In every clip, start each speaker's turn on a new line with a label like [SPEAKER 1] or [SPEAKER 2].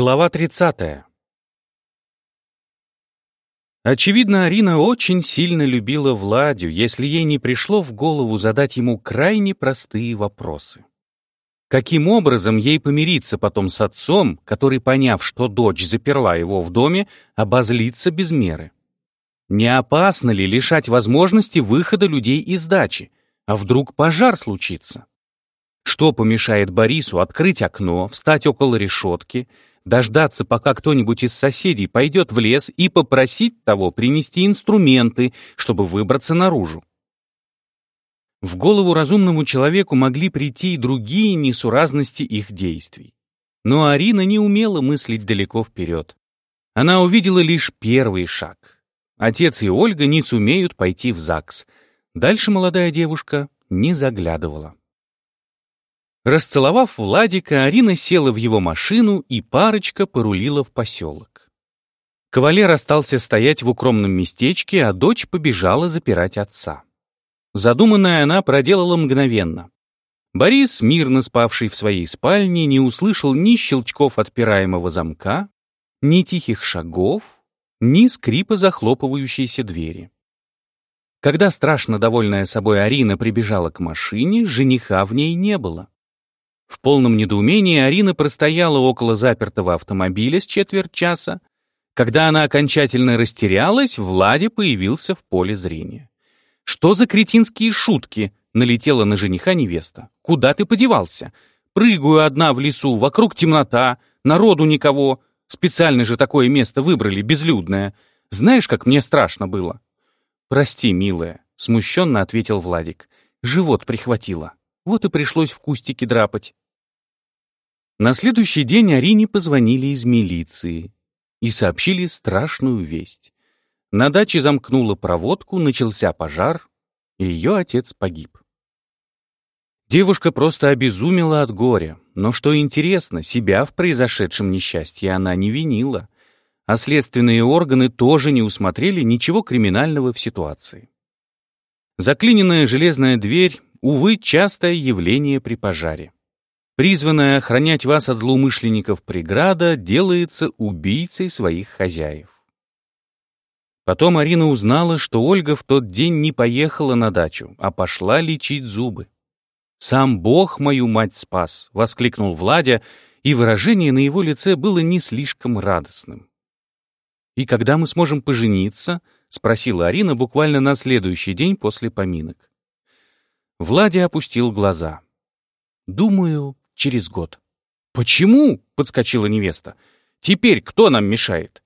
[SPEAKER 1] Глава 30. Очевидно, Арина очень сильно любила Владю, если ей не пришло в голову задать ему крайне простые вопросы. Каким образом ей помириться потом с отцом, который, поняв, что дочь заперла его в доме, обозлится без меры? Не опасно ли лишать возможности выхода людей из дачи? А вдруг пожар случится? Что помешает Борису открыть окно, встать около решетки, дождаться, пока кто-нибудь из соседей пойдет в лес и попросить того принести инструменты, чтобы выбраться наружу. В голову разумному человеку могли прийти и другие несуразности их действий. Но Арина не умела мыслить далеко вперед. Она увидела лишь первый шаг. Отец и Ольга не сумеют пойти в ЗАГС. Дальше молодая девушка не заглядывала. Расцеловав Владика, Арина села в его машину, и парочка порулила в поселок. Кавалер остался стоять в укромном местечке, а дочь побежала запирать отца. Задуманное она проделала мгновенно. Борис, мирно спавший в своей спальне, не услышал ни щелчков отпираемого замка, ни тихих шагов, ни скрипа захлопывающейся двери. Когда страшно довольная собой Арина прибежала к машине, жениха в ней не было. В полном недоумении Арина простояла около запертого автомобиля с четверть часа. Когда она окончательно растерялась, Влади появился в поле зрения. «Что за кретинские шутки?» — налетела на жениха невеста. «Куда ты подевался? Прыгаю одна в лесу, вокруг темнота, народу никого. Специально же такое место выбрали, безлюдное. Знаешь, как мне страшно было?» «Прости, милая», — смущенно ответил Владик. «Живот прихватило. Вот и пришлось в кустике драпать. На следующий день Арине позвонили из милиции и сообщили страшную весть. На даче замкнула проводку, начался пожар, и ее отец погиб. Девушка просто обезумела от горя, но что интересно, себя в произошедшем несчастье она не винила, а следственные органы тоже не усмотрели ничего криминального в ситуации. Заклиненная железная дверь увы, частое явление при пожаре. Призванная охранять вас от злоумышленников преграда делается убийцей своих хозяев. Потом Арина узнала, что Ольга в тот день не поехала на дачу, а пошла лечить зубы. «Сам Бог мою мать спас!» — воскликнул Владя, и выражение на его лице было не слишком радостным. «И когда мы сможем пожениться?» — спросила Арина буквально на следующий день после поминок. Владя опустил глаза. «Думаю, через год». «Почему?» — подскочила невеста. «Теперь кто нам мешает?»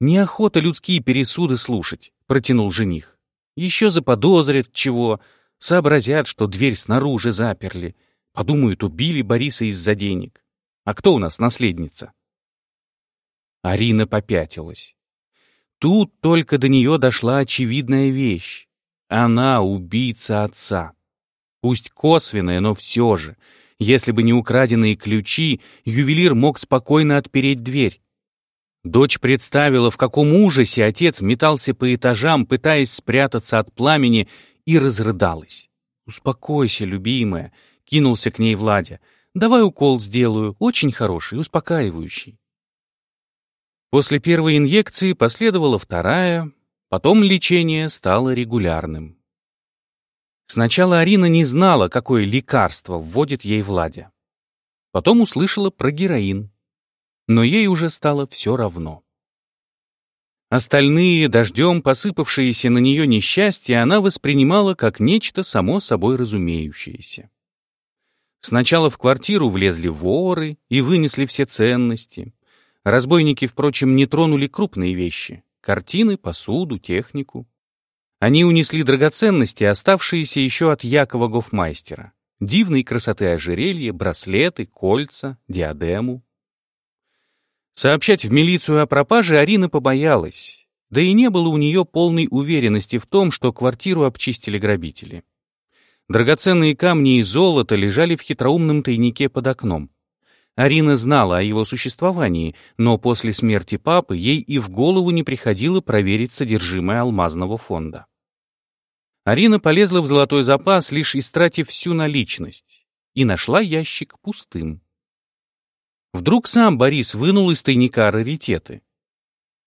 [SPEAKER 1] «Неохота людские пересуды слушать», — протянул жених. «Еще заподозрят чего, сообразят, что дверь снаружи заперли, подумают, убили Бориса из-за денег. А кто у нас наследница?» Арина попятилась. Тут только до нее дошла очевидная вещь. Она убийца отца. Пусть косвенное, но все же. Если бы не украденные ключи, ювелир мог спокойно отпереть дверь. Дочь представила, в каком ужасе отец метался по этажам, пытаясь спрятаться от пламени, и разрыдалась. «Успокойся, любимая», — кинулся к ней Владя. «Давай укол сделаю, очень хороший, успокаивающий». После первой инъекции последовала вторая, потом лечение стало регулярным. Сначала Арина не знала, какое лекарство вводит ей Владя. Потом услышала про героин. Но ей уже стало все равно. Остальные, дождем посыпавшиеся на нее несчастья, она воспринимала как нечто само собой разумеющееся. Сначала в квартиру влезли воры и вынесли все ценности. Разбойники, впрочем, не тронули крупные вещи — картины, посуду, технику. Они унесли драгоценности, оставшиеся еще от Якова Гофмайстера. Дивной красоты ожерелья, браслеты, кольца, диадему. Сообщать в милицию о пропаже Арина побоялась, да и не было у нее полной уверенности в том, что квартиру обчистили грабители. Драгоценные камни и золото лежали в хитроумном тайнике под окном. Арина знала о его существовании, но после смерти папы ей и в голову не приходило проверить содержимое алмазного фонда. Арина полезла в золотой запас, лишь истратив всю наличность, и нашла ящик пустым. Вдруг сам Борис вынул из тайника раритеты.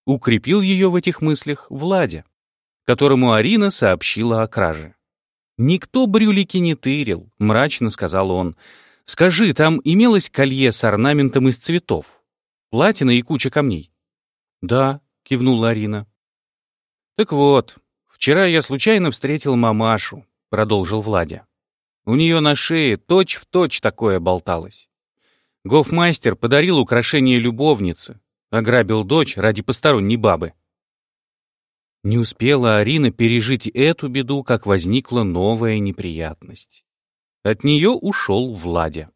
[SPEAKER 1] Укрепил ее в этих мыслях Владя, которому Арина сообщила о краже. «Никто брюлики не тырил», — мрачно сказал он. «Скажи, там имелось колье с орнаментом из цветов? Платина и куча камней?» «Да», — кивнула Арина. «Так вот, вчера я случайно встретил мамашу», — продолжил Владя. «У нее на шее точь-в-точь точь такое болталось. Гофмастер подарил украшение любовнице, ограбил дочь ради посторонней бабы. Не успела Арина пережить эту беду, как возникла новая неприятность. От нее ушел Владя.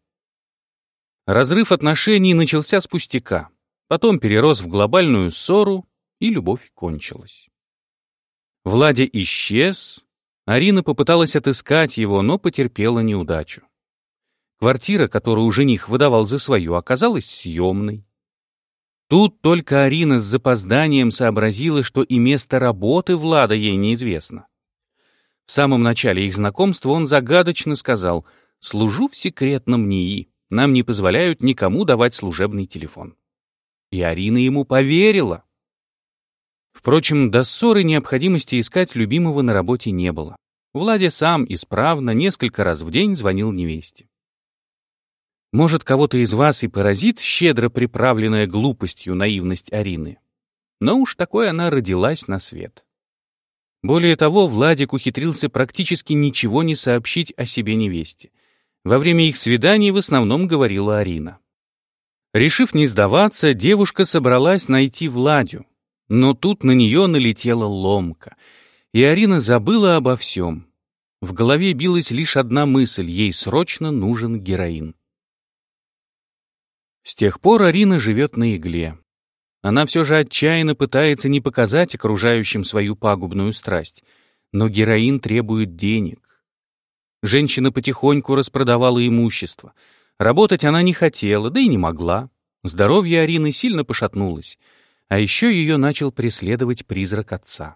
[SPEAKER 1] Разрыв отношений начался с пустяка, потом перерос в глобальную ссору, и любовь кончилась. Владя исчез, Арина попыталась отыскать его, но потерпела неудачу. Квартира, которую жених выдавал за свою, оказалась съемной. Тут только Арина с запозданием сообразила, что и место работы Влада ей неизвестно. В самом начале их знакомства он загадочно сказал «Служу в секретном НИИ, нам не позволяют никому давать служебный телефон». И Арина ему поверила. Впрочем, до ссоры необходимости искать любимого на работе не было. Владя сам исправно несколько раз в день звонил невесте. Может, кого-то из вас и поразит щедро приправленная глупостью наивность Арины. Но уж такой она родилась на свет. Более того, Владик ухитрился практически ничего не сообщить о себе невесте. Во время их свиданий в основном говорила Арина. Решив не сдаваться, девушка собралась найти Владю. Но тут на нее налетела ломка, и Арина забыла обо всем. В голове билась лишь одна мысль — ей срочно нужен героин. С тех пор Арина живет на игле. Она все же отчаянно пытается не показать окружающим свою пагубную страсть, но героин требует денег. Женщина потихоньку распродавала имущество. Работать она не хотела, да и не могла. Здоровье Арины сильно пошатнулось, а еще ее начал преследовать призрак отца.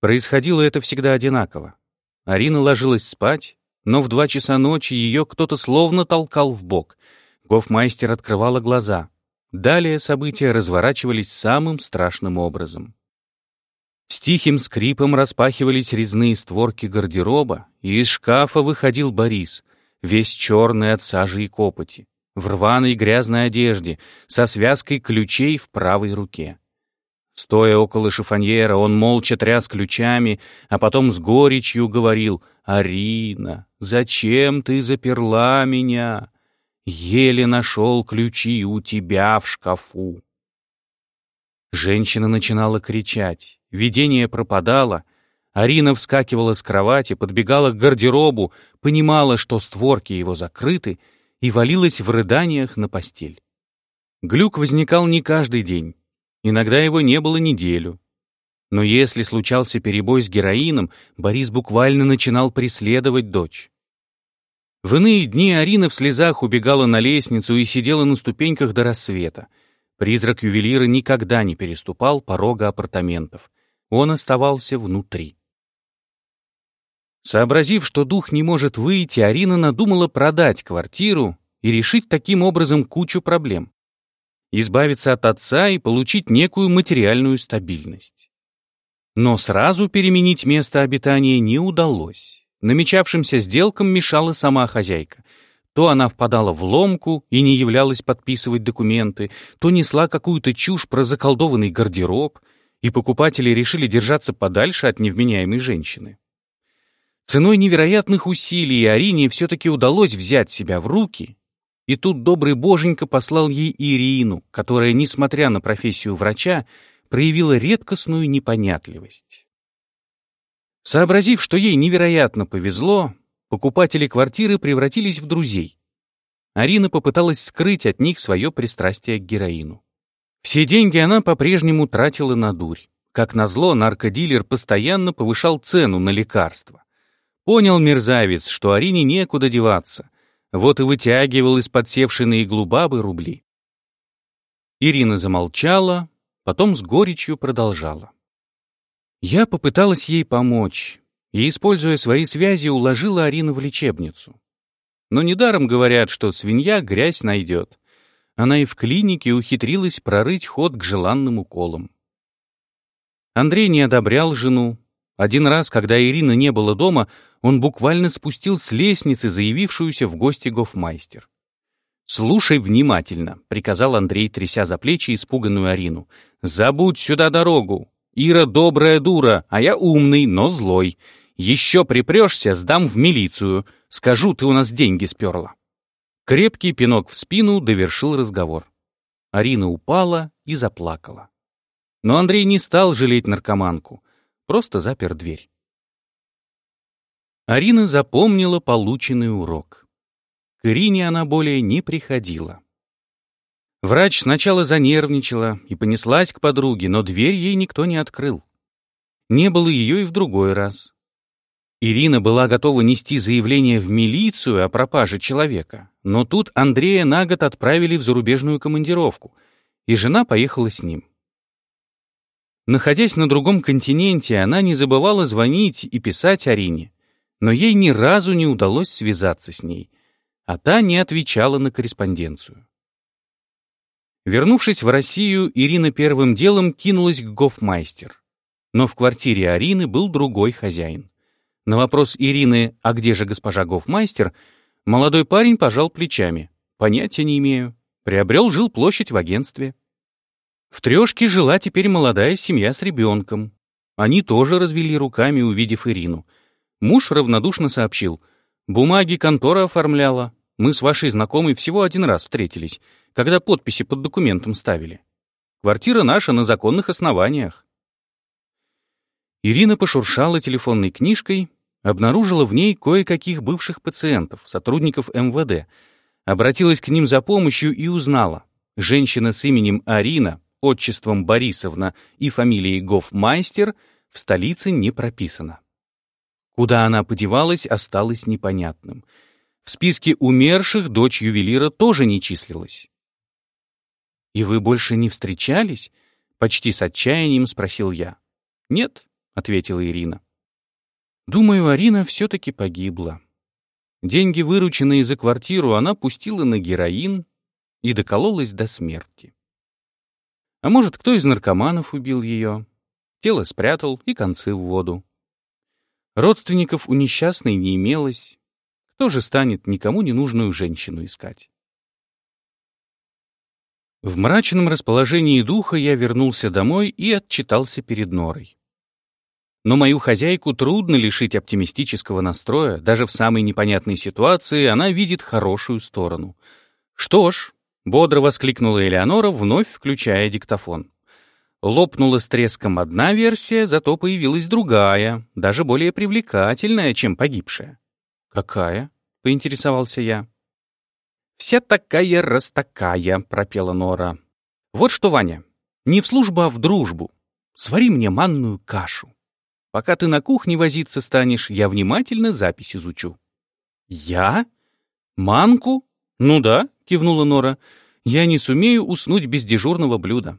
[SPEAKER 1] Происходило это всегда одинаково. Арина ложилась спать, но в два часа ночи ее кто-то словно толкал в бок — Гофмайстер открывала глаза. Далее события разворачивались самым страшным образом. С тихим скрипом распахивались резные створки гардероба, и из шкафа выходил Борис, весь черный от сажи и копоти, в рваной грязной одежде, со связкой ключей в правой руке. Стоя около шифоньера, он молча тряс ключами, а потом с горечью говорил «Арина, зачем ты заперла меня? Еле нашел ключи у тебя в шкафу. Женщина начинала кричать, видение пропадало. Арина вскакивала с кровати, подбегала к гардеробу, понимала, что створки его закрыты, и валилась в рыданиях на постель. Глюк возникал не каждый день. Иногда его не было неделю. Но если случался перебой с героином, Борис буквально начинал преследовать дочь. В иные дни Арина в слезах убегала на лестницу и сидела на ступеньках до рассвета. Призрак ювелира никогда не переступал порога апартаментов. Он оставался внутри. Сообразив, что дух не может выйти, Арина надумала продать квартиру и решить таким образом кучу проблем. Избавиться от отца и получить некую материальную стабильность. Но сразу переменить место обитания не удалось. Намечавшимся сделкам мешала сама хозяйка. То она впадала в ломку и не являлась подписывать документы, то несла какую-то чушь про заколдованный гардероб, и покупатели решили держаться подальше от невменяемой женщины. Ценой невероятных усилий Арине все-таки удалось взять себя в руки, и тут добрый боженька послал ей Ирину, которая, несмотря на профессию врача, проявила редкостную непонятливость. Сообразив, что ей невероятно повезло, покупатели квартиры превратились в друзей. Арина попыталась скрыть от них свое пристрастие к героину. Все деньги она по-прежнему тратила на дурь. Как назло, наркодилер постоянно повышал цену на лекарства. Понял мерзавец, что Арине некуда деваться. Вот и вытягивал из подсевшей на иглу бабы рубли. Ирина замолчала, потом с горечью продолжала. Я попыталась ей помочь и, используя свои связи, уложила Арину в лечебницу. Но недаром говорят, что свинья грязь найдет. Она и в клинике ухитрилась прорыть ход к желанным уколам. Андрей не одобрял жену. Один раз, когда Ирина не было дома, он буквально спустил с лестницы заявившуюся в гости гофмайстер. «Слушай внимательно», — приказал Андрей, тряся за плечи испуганную Арину. «Забудь сюда дорогу. Ира добрая дура, а я умный, но злой. Еще припрешься, сдам в милицию. Скажу, ты у нас деньги сперла». Крепкий пинок в спину довершил разговор. Арина упала и заплакала. Но Андрей не стал жалеть наркоманку, просто запер дверь. Арина запомнила полученный урок. К Ирине она более не приходила. Врач сначала занервничала и понеслась к подруге, но дверь ей никто не открыл. Не было ее и в другой раз. Ирина была готова нести заявление в милицию о пропаже человека, но тут Андрея на год отправили в зарубежную командировку, и жена поехала с ним. Находясь на другом континенте, она не забывала звонить и писать Арине, но ей ни разу не удалось связаться с ней — а та не отвечала на корреспонденцию. Вернувшись в Россию, Ирина первым делом кинулась к гофмайстер. Но в квартире Арины был другой хозяин. На вопрос Ирины «А где же госпожа гофмайстер?» молодой парень пожал плечами. «Понятия не имею. Приобрел жил площадь в агентстве». В трешке жила теперь молодая семья с ребенком. Они тоже развели руками, увидев Ирину. Муж равнодушно сообщил. «Бумаги контора оформляла. Мы с вашей знакомой всего один раз встретились, когда подписи под документом ставили. Квартира наша на законных основаниях. Ирина пошуршала телефонной книжкой, обнаружила в ней кое-каких бывших пациентов, сотрудников МВД, обратилась к ним за помощью и узнала. Женщина с именем Арина, отчеством Борисовна и фамилией Гофмайстер в столице не прописана. Куда она подевалась, осталось непонятным — в списке умерших дочь ювелира тоже не числилась. «И вы больше не встречались?» — почти с отчаянием спросил я. «Нет», — ответила Ирина. «Думаю, Арина все-таки погибла. Деньги, вырученные за квартиру, она пустила на героин и докололась до смерти. А может, кто из наркоманов убил ее? Тело спрятал и концы в воду. Родственников у несчастной не имелось, кто же станет никому не нужную женщину искать? В мрачном расположении духа я вернулся домой и отчитался перед Норой. Но мою хозяйку трудно лишить оптимистического настроя, даже в самой непонятной ситуации она видит хорошую сторону. «Что ж», — бодро воскликнула Элеонора, вновь включая диктофон. Лопнула с треском одна версия, зато появилась другая, даже более привлекательная, чем погибшая. «Какая?» — поинтересовался я. «Вся такая раз такая», — пропела Нора. «Вот что, Ваня, не в службу, а в дружбу. Свари мне манную кашу. Пока ты на кухне возиться станешь, я внимательно запись изучу». «Я? Манку? Ну да», — кивнула Нора. «Я не сумею уснуть без дежурного блюда.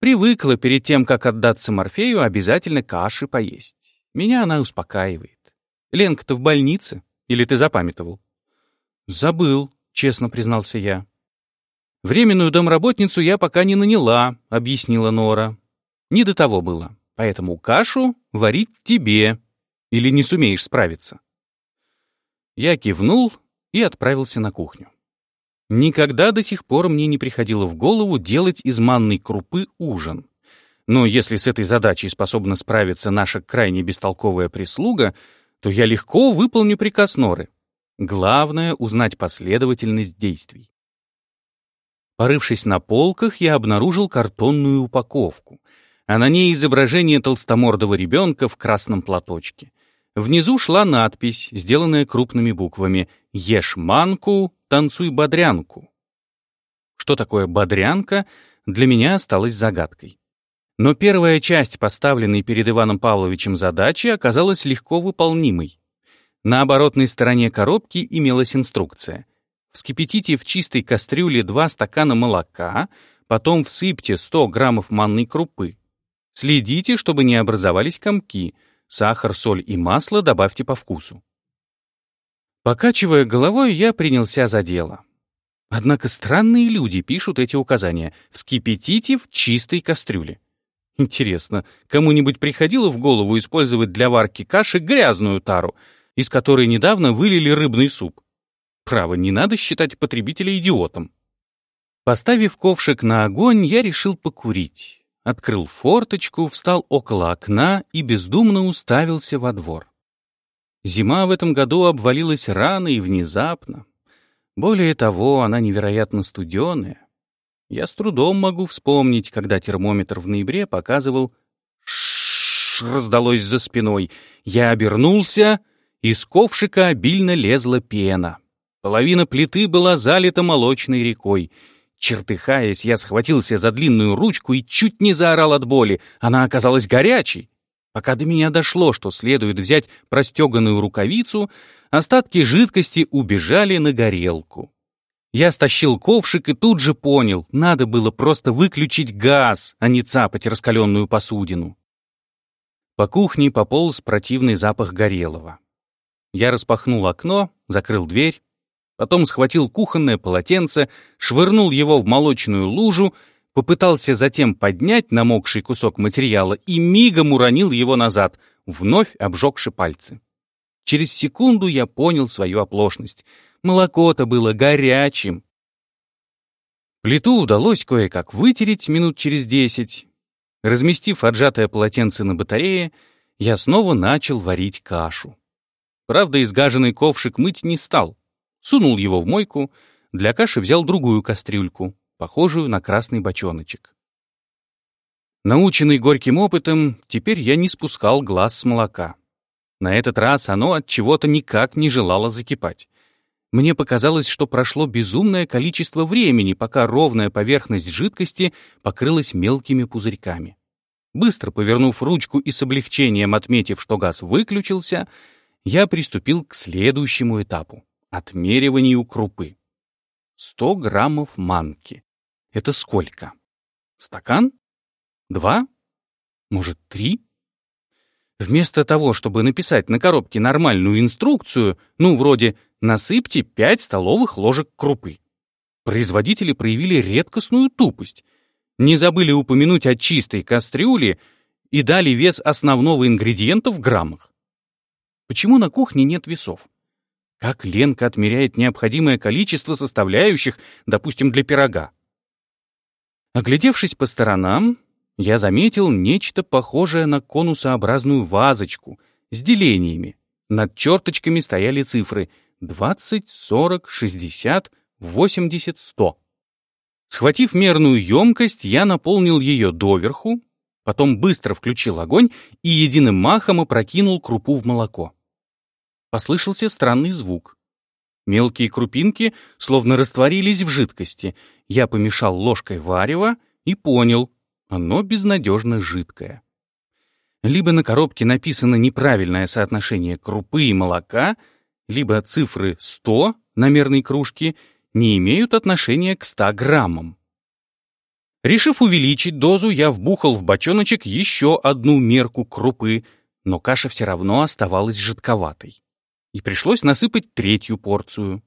[SPEAKER 1] Привыкла перед тем, как отдаться Морфею, обязательно каши поесть. Меня она успокаивает. Ленка-то в больнице». Или ты запамятовал?» «Забыл», — честно признался я. «Временную домработницу я пока не наняла», — объяснила Нора. «Не до того было, поэтому кашу варить тебе. Или не сумеешь справиться?» Я кивнул и отправился на кухню. Никогда до сих пор мне не приходило в голову делать из манной крупы ужин. Но если с этой задачей способна справиться наша крайне бестолковая прислуга — то я легко выполню приказ Норы. Главное — узнать последовательность действий. Порывшись на полках, я обнаружил картонную упаковку, а на ней изображение толстомордого ребенка в красном платочке. Внизу шла надпись, сделанная крупными буквами «Ешь манку, танцуй бодрянку». Что такое бодрянка, для меня осталось загадкой. Но первая часть поставленной перед Иваном Павловичем задачи оказалась легко выполнимой. На оборотной стороне коробки имелась инструкция. Вскипятите в чистой кастрюле 2 стакана молока, потом всыпьте 100 граммов манной крупы. Следите, чтобы не образовались комки. Сахар, соль и масло добавьте по вкусу. Покачивая головой, я принялся за дело. Однако странные люди пишут эти указания. Вскипятите в чистой кастрюле. Интересно, кому-нибудь приходило в голову использовать для варки каши грязную тару, из которой недавно вылили рыбный суп? Право, не надо считать потребителя идиотом. Поставив ковшик на огонь, я решил покурить. Открыл форточку, встал около окна и бездумно уставился во двор. Зима в этом году обвалилась рано и внезапно. Более того, она невероятно студеная. Я с трудом могу вспомнить, когда термометр в ноябре показывал «Ш раздалось за спиной. Я обернулся, из ковшика обильно лезла пена. Половина плиты была залита молочной рекой. Чертыхаясь, я схватился за длинную ручку и чуть не заорал от боли. Она оказалась горячей. Пока до меня дошло, что следует взять простеганную рукавицу, остатки жидкости убежали на горелку. Я стащил ковшик и тут же понял, надо было просто выключить газ, а не цапать раскаленную посудину. По кухне пополз противный запах горелого. Я распахнул окно, закрыл дверь, потом схватил кухонное полотенце, швырнул его в молочную лужу попытался затем поднять намокший кусок материала и мигом уронил его назад, вновь обжегши пальцы. Через секунду я понял свою оплошность. Молоко-то было горячим. Плиту удалось кое-как вытереть минут через десять. Разместив отжатое полотенце на батарее, я снова начал варить кашу. Правда, изгаженный ковшик мыть не стал. Сунул его в мойку, для каши взял другую кастрюльку похожую на красный бочоночек. Наученный горьким опытом, теперь я не спускал глаз с молока. На этот раз оно от чего-то никак не желало закипать. Мне показалось, что прошло безумное количество времени, пока ровная поверхность жидкости покрылась мелкими пузырьками. Быстро повернув ручку и с облегчением отметив, что газ выключился, я приступил к следующему этапу — отмериванию крупы. 100 граммов манки. Это сколько? Стакан? Два? Может, три? Вместо того, чтобы написать на коробке нормальную инструкцию, ну, вроде «насыпьте 5 столовых ложек крупы», производители проявили редкостную тупость. Не забыли упомянуть о чистой кастрюле и дали вес основного ингредиента в граммах. Почему на кухне нет весов? Как Ленка отмеряет необходимое количество составляющих, допустим, для пирога? Оглядевшись по сторонам, я заметил нечто похожее на конусообразную вазочку с делениями. Над черточками стояли цифры 20, 40, 60, 80, 100. Схватив мерную емкость, я наполнил ее доверху, потом быстро включил огонь и единым махом опрокинул крупу в молоко. Послышался странный звук. Мелкие крупинки словно растворились в жидкости. Я помешал ложкой варева и понял, оно безнадежно жидкое. Либо на коробке написано неправильное соотношение крупы и молока, либо цифры 100 на мерной кружке не имеют отношения к 100 граммам. Решив увеличить дозу, я вбухал в бочоночек еще одну мерку крупы, но каша все равно оставалась жидковатой и пришлось насыпать третью порцию.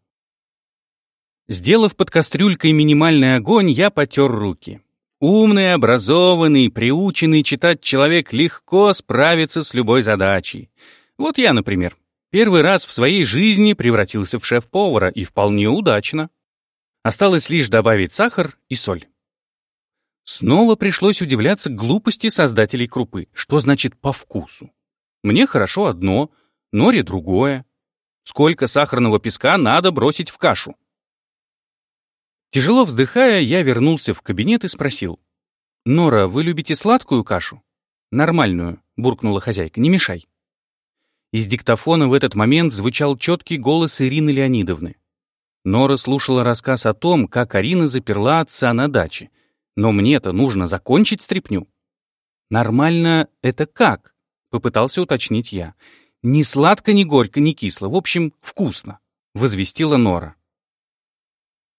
[SPEAKER 1] Сделав под кастрюлькой минимальный огонь, я потер руки. Умный, образованный, приученный читать человек легко справится с любой задачей. Вот я, например, первый раз в своей жизни превратился в шеф-повара, и вполне удачно. Осталось лишь добавить сахар и соль. Снова пришлось удивляться глупости создателей крупы. Что значит «по вкусу»? Мне хорошо одно, Норе другое сколько сахарного песка надо бросить в кашу. Тяжело вздыхая, я вернулся в кабинет и спросил. «Нора, вы любите сладкую кашу?» «Нормальную», — буркнула хозяйка, — «не мешай». Из диктофона в этот момент звучал четкий голос Ирины Леонидовны. Нора слушала рассказ о том, как Арина заперла отца на даче. Но мне-то нужно закончить стряпню. «Нормально — это как?» — попытался уточнить я. «Ни сладко, ни горько, ни кисло. В общем, вкусно», — возвестила Нора.